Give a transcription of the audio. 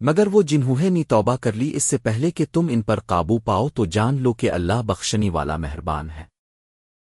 مگر وہ جنہوں نے توبہ کر لی اس سے پہلے کہ تم ان پر قابو پاؤ تو جان لو کہ اللہ بخشنی والا مہربان ہے۔